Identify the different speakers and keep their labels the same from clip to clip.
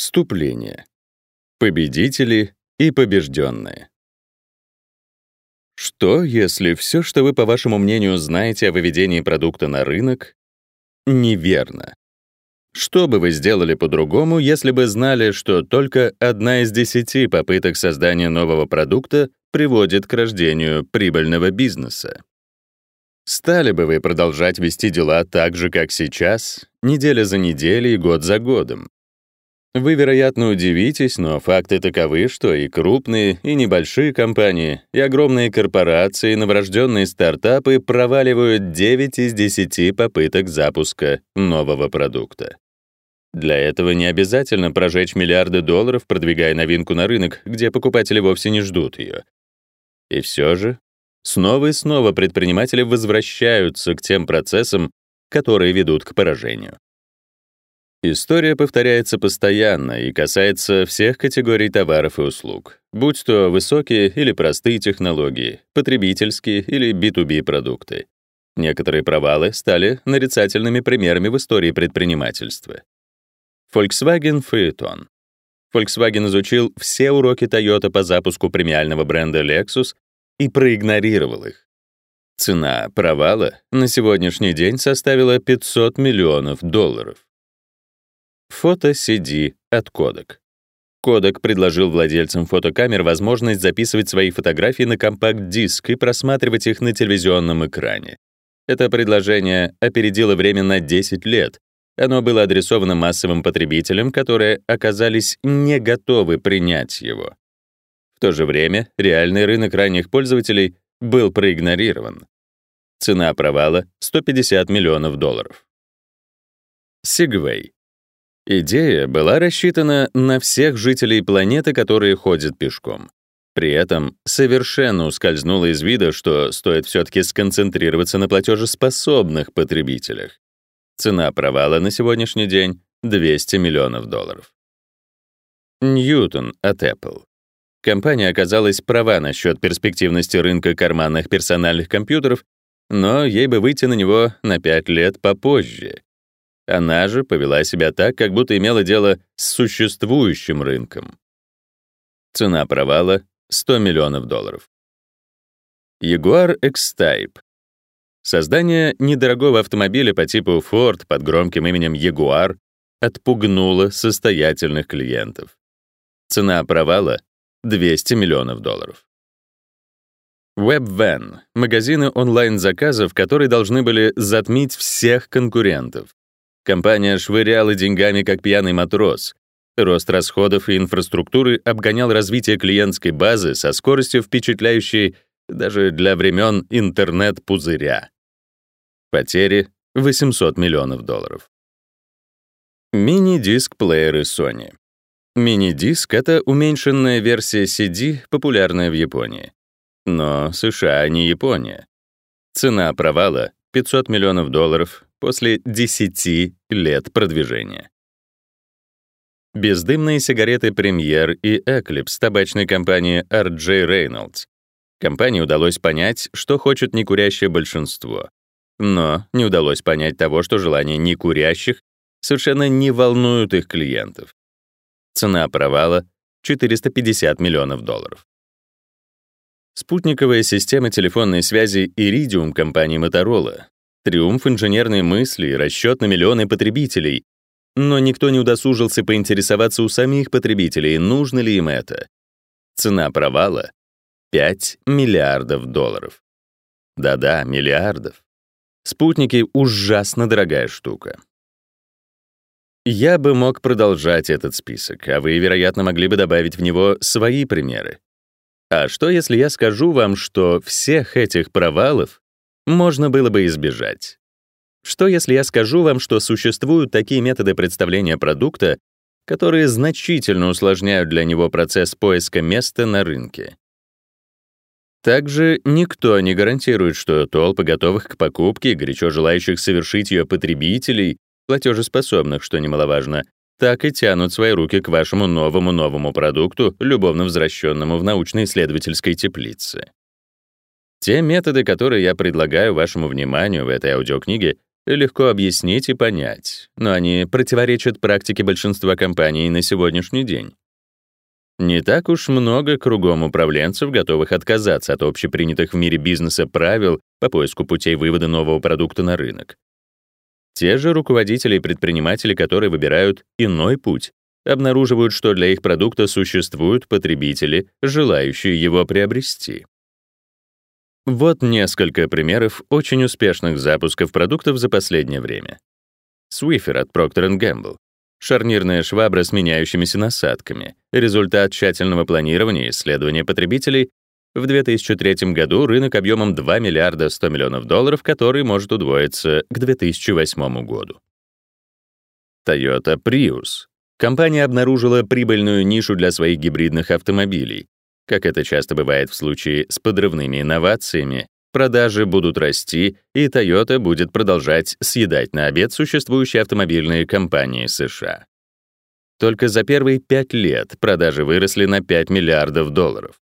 Speaker 1: Вступление. Победители и побежденные. Что, если все, что вы, по вашему мнению, знаете о выведении продукта на рынок, неверно? Что бы вы сделали по-другому, если бы знали, что только одна из десяти попыток создания нового продукта приводит к рождению прибыльного бизнеса? Стали бы вы продолжать вести дела так же, как сейчас, неделя за неделей, год за годом? Вы, вероятно, удивитесь, но факты таковы, что и крупные, и небольшие компании, и огромные корпорации, и новорожденные стартапы проваливают 9 из 10 попыток запуска нового продукта. Для этого не обязательно прожечь миллиарды долларов, продвигая новинку на рынок, где покупатели вовсе не ждут ее. И все же, снова и снова предприниматели возвращаются к тем процессам, которые ведут к поражению. История повторяется постоянно и касается всех категорий товаров и услуг, будь то высокие или простые технологии, потребительские или B2B продукты. Некоторые провалы стали нарицательными примерами в истории предпринимательства. Volkswagen Phaeton. Volkswagen изучил все уроки Toyota по запуску премиального бренда Lexus и проигнорировал их. Цена провала на сегодняшний день составила 500 миллионов долларов. Фото CD от Kodak. Kodak предложил владельцам фотокамер возможность записывать свои фотографии на компакт-диск и просматривать их на телевизионном экране. Это предложение опередило время на 10 лет. Оно было адресовано массовым потребителям, которые оказались не готовы принять его. В то же время реальный рынок ранних пользователей был проигнорирован. Цена провала — 150 миллионов долларов. Segway Идея была рассчитана на всех жителей планеты, которые ходят пешком. При этом совершенно ускользнуло из вида, что стоит все-таки сконцентрироваться на платежеспособных потребителях. Цена провала на сегодняшний день — 200 миллионов долларов. Ньютон от Apple. Компания оказалась права насчет перспективности рынка карманных персональных компьютеров, но ей бы выйти на него на 5 лет попозже. Она же повела себя так, как будто имела дело с существующим рынком. Цена провала — 100 миллионов долларов. Jaguar X-Type. Создание недорогого автомобиля по типу Ford под громким именем Jaguar отпугнуло состоятельных клиентов. Цена провала — 200 миллионов долларов. WebVan — магазины онлайн-заказов, которые должны были затмить всех конкурентов. Компания швыряла деньгами, как пьяный матрос. Рост расходов и инфраструктуры обгонял развитие клиентской базы со скоростью, впечатляющей даже для времен интернет-пузыря. Потери — 800 миллионов долларов. Мини-диск-плееры Sony. Мини-диск — это уменьшенная версия CD, популярная в Японии. Но США не Япония. Цена провала — 500 миллионов долларов, после 10 лет продвижения. Бездымные сигареты Premier и Eclipse табачной компании RJ Reynolds. Компании удалось понять, что хочет некурящее большинство. Но не удалось понять того, что желания некурящих совершенно не волнуют их клиентов. Цена провала — 450 миллионов долларов. Спутниковая система телефонной связи Iridium компании Motorola Триумф инженерной мысли и расчет на миллионы потребителей. Но никто не удосужился поинтересоваться у самих потребителей, нужно ли им это. Цена провала — 5 миллиардов долларов. Да-да, миллиардов. Спутники — ужасно дорогая штука. Я бы мог продолжать этот список, а вы, вероятно, могли бы добавить в него свои примеры. А что, если я скажу вам, что всех этих провалов можно было бы избежать. Что если я скажу вам, что существуют такие методы представления продукта, которые значительно усложняют для него процесс поиска места на рынке? Также никто не гарантирует, что толпы готовых к покупке, горячо желающих совершить ее потребителей, платежеспособных, что немаловажно, так и тянут свои руки к вашему новому-новому продукту, любовно возвращенному в научно-исследовательской теплице. Те методы, которые я предлагаю вашему вниманию в этой аудиокниге, легко объяснить и понять, но они противоречат практике большинства компаний на сегодняшний день. Не так уж много кругом управленцев, готовых отказаться от общепринятых в мире бизнеса правил по поиску путей вывода нового продукта на рынок. Те же руководители и предприниматели, которые выбирают иной путь, обнаруживают, что для их продукта существуют потребители, желающие его приобрести. Вот несколько примеров очень успешных запусков продуктов за последнее время. Swiffer от Procter Gamble. Шарнирная швабра с меняющимися насадками. Результат тщательного планирования и исследования потребителей. В 2003 году рынок объемом 2 миллиарда 100 миллионов долларов, который может удвоиться к 2008 году. Toyota Prius. Компания обнаружила прибыльную нишу для своих гибридных автомобилей, как это часто бывает в случае с подрывными инновациями, продажи будут расти, и Toyota будет продолжать съедать на обед существующие автомобильные компании США. Только за первые пять лет продажи выросли на 5 миллиардов долларов.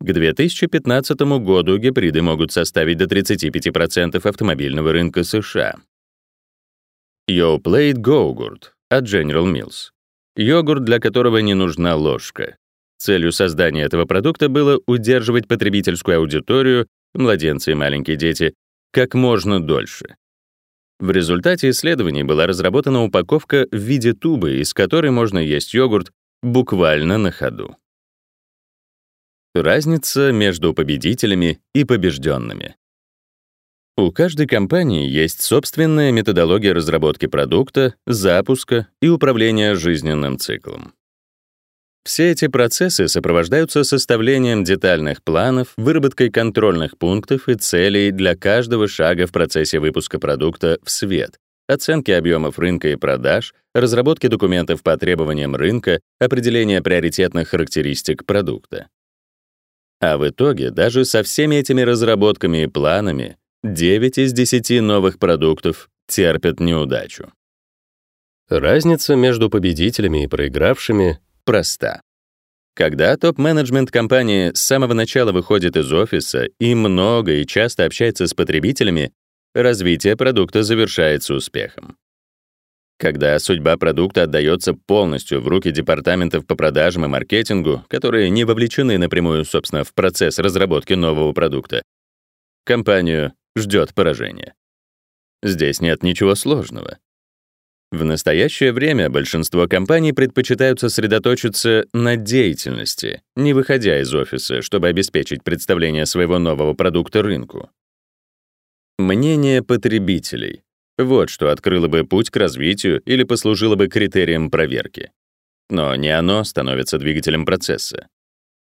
Speaker 1: К 2015 году гибриды могут составить до 35% автомобильного рынка США. Yoplait Go-Gurt от General Mills. Йогурт, для которого не нужна ложка. Целью создания этого продукта было удерживать потребительскую аудиторию, младенцы и маленькие дети, как можно дольше. В результате исследований была разработана упаковка в виде тубы, из которой можно есть йогурт буквально на ходу. Разница между победителями и побежденными. У каждой компании есть собственная методология разработки продукта, запуска и управления жизненным циклом. Все эти процессы сопровождаются составлением детальных планов, выработкой контрольных пунктов и целей для каждого шага в процессе выпуска продукта в свет, оценки объемов рынка и продаж, разработки документов по требованиям рынка, определения приоритетных характеристик продукта. А в итоге даже со всеми этими разработками и планами 9 из 10 новых продуктов терпят неудачу. Разница между победителями и проигравшими проста. Когда топ-менеджмент компании с самого начала выходит из офиса и много и часто общается с потребителями, развитие продукта завершается успехом. Когда судьба продукта отдается полностью в руки департаментов по продажам и маркетингу, которые не вовлечены напрямую, собственно, в процесс разработки нового продукта, компанию ждет поражение. Здесь нет ничего сложного. В настоящее время большинство компаний предпочитают сосредоточиться на деятельности, не выходя из офиса, чтобы обеспечить представление своего нового продукта рынку. Мнение потребителей — вот что открыло бы путь к развитию или послужило бы критерием проверки. Но не оно становится двигателем процесса.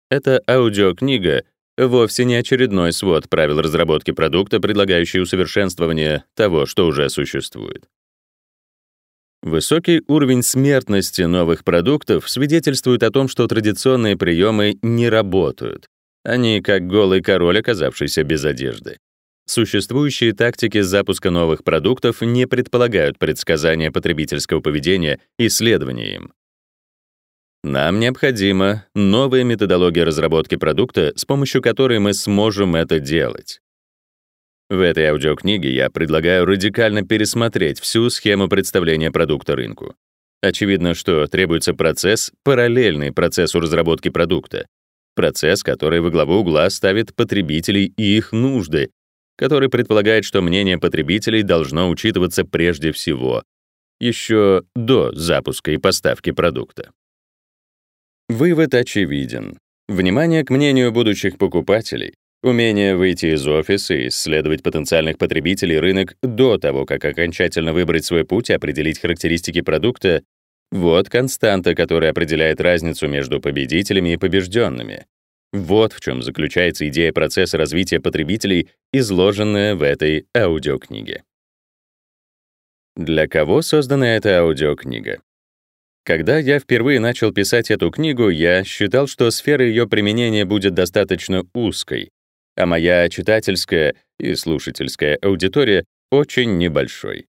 Speaker 1: Эта аудиокнига вовсе не очередной свод правил разработки продукта, предлагающий усовершенствование того, что уже существует. Высокий уровень смертности новых продуктов свидетельствует о том, что традиционные приемы не работают. Они как голый король, оказавшийся без одежды. Существующие тактики запуска новых продуктов не предполагают предсказания потребительского поведения и следования им. Нам необходима новая методология разработки продукта, с помощью которой мы сможем это делать. В этой аудиокниге я предлагаю радикально пересмотреть всю схему представления продукта рынку. Очевидно, что требуется процесс, параллельный процессу разработки продукта. Процесс, который во главу угла ставит потребителей и их нужды, который предполагает, что мнение потребителей должно учитываться прежде всего, еще до запуска и поставки продукта. Вывод очевиден. Внимание к мнению будущих покупателей Умение выйти из офиса и исследовать потенциальных потребителей рынок до того, как окончательно выбрать свой путь и определить характеристики продукта — вот константа, которая определяет разницу между победителями и побежденными. Вот в чем заключается идея процесса развития потребителей, изложенная в этой аудиокниге. Для кого создана эта аудиокнига? Когда я впервые начал писать эту книгу, я считал, что сфера ее применения будет достаточно узкой, а моя читательская и слушательская аудитория очень небольшой.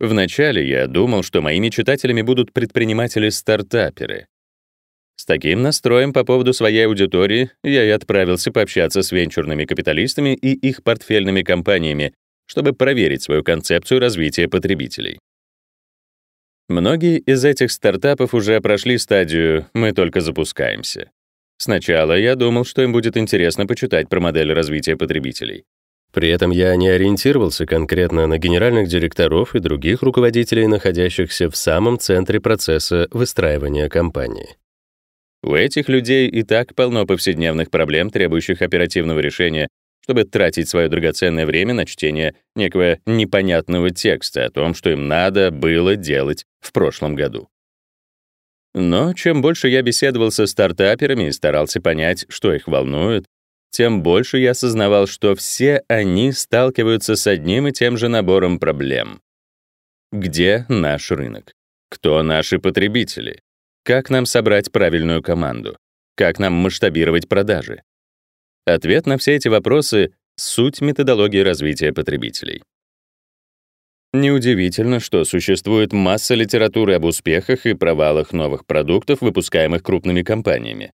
Speaker 1: Вначале я думал, что моими читателями будут предприниматели-стартаперы. С таким настроем по поводу своей аудитории я и отправился пообщаться с венчурными капиталистами и их портфельными компаниями, чтобы проверить свою концепцию развития потребителей. Многие из этих стартапов уже прошли стадию «мы только запускаемся». Сначала я думал, что им будет интересно почитать про модель развития потребителей. При этом я не ориентировался конкретно на генеральных директоров и других руководителей, находящихся в самом центре процесса выстраивания компании. У этих людей и так полно повседневных проблем, требующих оперативного решения, чтобы тратить свое драгоценное время на чтение некого непонятного текста о том, что им надо было делать в прошлом году. Но чем больше я беседовал со стартаперами и старался понять, что их волнует, тем больше я осознавал, что все они сталкиваются с одним и тем же набором проблем. Где наш рынок? Кто наши потребители? Как нам собрать правильную команду? Как нам масштабировать продажи? Ответ на все эти вопросы — суть методологии развития потребителей. Неудивительно, что существует масса литературы об успехах и провалах новых продуктов, выпускаемых крупными компаниями.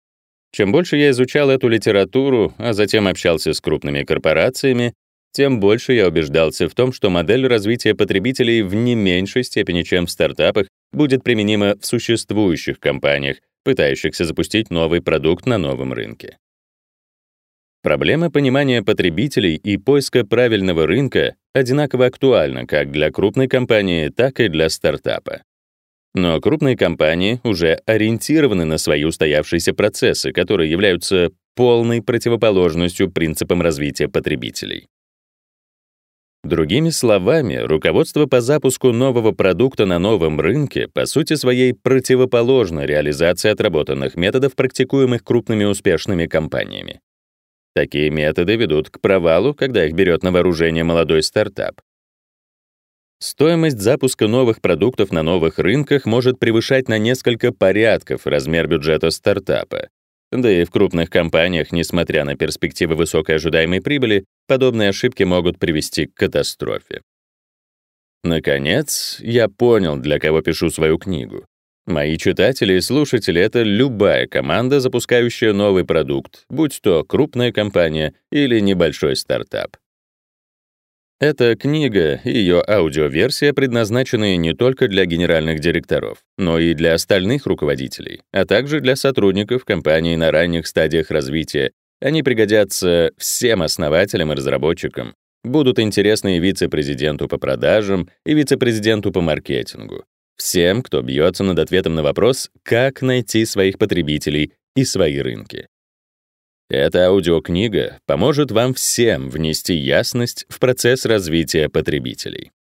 Speaker 1: Чем больше я изучал эту литературу, а затем общался с крупными корпорациями, тем больше я убеждался в том, что модель развития потребителей в не меньшей степени, чем в стартапах, будет применима в существующих компаниях, пытающихся запустить новый продукт на новом рынке. Проблема понимания потребителей и поиска правильного рынка одинаково актуальна как для крупной компании, так и для стартапа. Но крупные компании уже ориентированы на свои устоявшиеся процессы, которые являются полной противоположностью принципам развития потребителей. Другими словами, руководство по запуску нового продукта на новом рынке по сути своей противоположно реализации отработанных методов, практикуемых крупными успешными компаниями. Такие методы ведут к провалу, когда их берет на вооружение молодой стартап. Стоимость запуска новых продуктов на новых рынках может превышать на несколько порядков размер бюджета стартапа. Да и в крупных компаниях, несмотря на перспективы высокой ожидаемой прибыли, подобные ошибки могут привести к катастрофе. Наконец, я понял, для кого пишу свою книгу. Мои читатели и слушатели — это любая команда, запускающая новый продукт, будь то крупная компания или небольшой стартап. Эта книга и ее аудиоверсия предназначены не только для генеральных директоров, но и для остальных руководителей, а также для сотрудников компании на ранних стадиях развития. Они пригодятся всем основателям и разработчикам, будут интересны и вице-президенту по продажам, и вице-президенту по маркетингу. Всем, кто бьется над ответом на вопрос, как найти своих потребителей и свои рынки. Эта аудиокнига поможет вам всем внести ясность в процесс развития потребителей.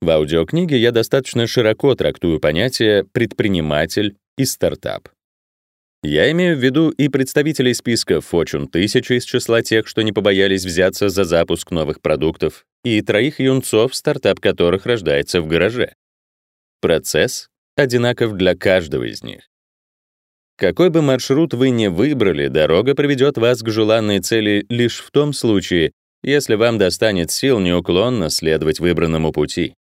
Speaker 1: В аудиокниге я достаточно широко трактую понятия «предприниматель» и «стартап». Я имею в виду и представителей списка Fortune 1000 из числа тех, что не побоялись взяться за запуск новых продуктов, и троих юнцов, стартап которых рождается в гараже. Процесс одинаков для каждого из них. Какой бы маршрут вы ни выбрали, дорога приведет вас к желанной цели лишь в том случае, если вам достанет сил неуклонно следовать выбранному пути.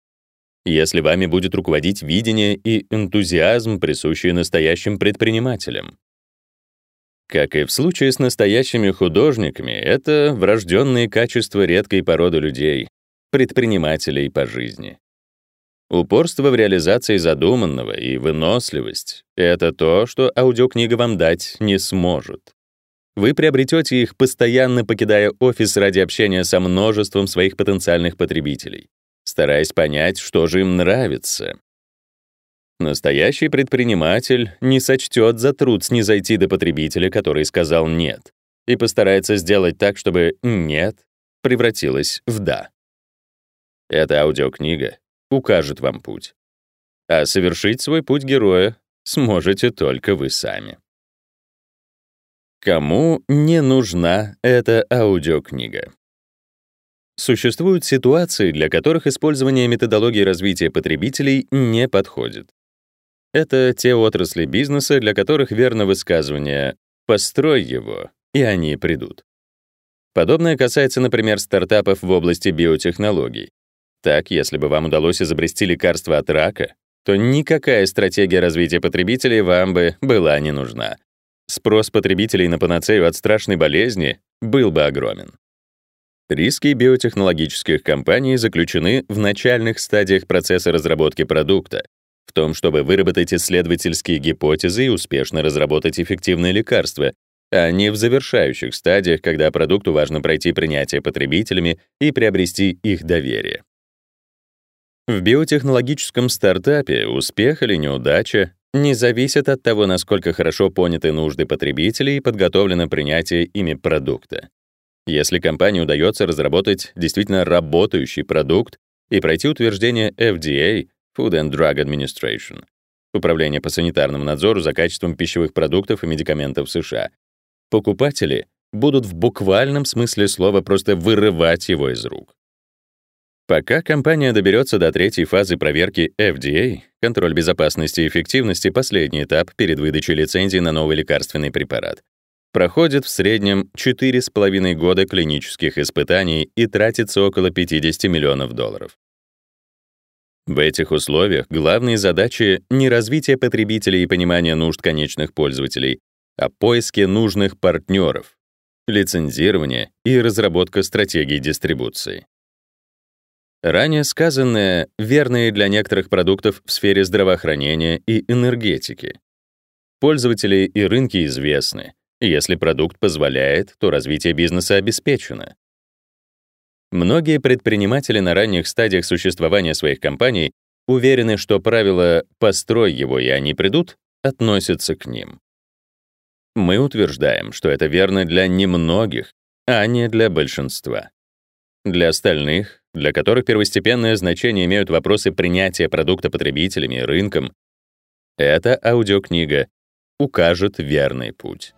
Speaker 1: Если вами будет руководить видение и энтузиазм, присущие настоящим предпринимателям. Как и в случае с настоящими художниками, это врожденные качества редкой породы людей, предпринимателей по жизни. Упорство в реализации задуманного и выносливость — это то, что аудиокнига вам дать не сможет. Вы приобретете их, постоянно покидая офис ради общения со множеством своих потенциальных потребителей, стараясь понять, что же им нравится. Настоящий предприниматель не сочтет за труд снизойти до потребителя, который сказал «нет», и постарается сделать так, чтобы «нет» превратилось в «да». Эта аудиокнига укажет вам путь. А совершить свой путь героя сможете только вы сами. Кому не нужна эта аудиокнига? Существуют ситуации, для которых использование методологии развития потребителей не подходит. Это те отрасли бизнеса, для которых верно высказывание «построй его, и они придут». Подобное касается, например, стартапов в области биотехнологий. Так, если бы вам удалось изобрести лекарство от рака, то никакая стратегия развития потребителей вам бы была не нужна. Спрос потребителей на панацею от страшной болезни был бы огромен. Риски биотехнологических компаний заключены в начальных стадиях процесса разработки продукта, в том, чтобы выработать исследовательские гипотезы и успешно разработать эффективные лекарства, а не в завершающих стадиях, когда продукту важно пройти принятие потребителями и приобрести их доверие. В биотехнологическом стартапе успех или неудача не зависит от того, насколько хорошо поняты нужды потребителей и подготовлено принятие ими продукта. Если компании удается разработать действительно работающий продукт и пройти утверждение FDA, Food and Drug Administration, Управление по санитарному надзору за качеством пищевых продуктов и медикаментов США, покупатели будут в буквальном смысле слова просто вырывать его из рук. Пока компания доберется до третьей фазы проверки FDA, контроль безопасности и эффективности, последний этап перед выдачей лицензии на новый лекарственный препарат, проходит в среднем 4,5 года клинических испытаний и тратится около 50 миллионов долларов. В этих условиях главные задачи не развитие потребителей и понимание нужд конечных пользователей, а поиски нужных партнеров, лицензирование и разработка стратегий дистрибуции. Ранее сказанное верно и для некоторых продуктов в сфере здравоохранения и энергетики. Пользователи и рынки известны, если продукт позволяет, то развитие бизнеса обеспечено. Многие предприниматели на ранних стадиях существования своих компаний уверены, что правило «построй его, и они придут» относятся к ним. Мы утверждаем, что это верно для немногих, а не для большинства. Для остальных, для которых первостепенное значение имеют вопросы принятия продукта потребителями и рынком, эта аудиокнига укажет верный путь.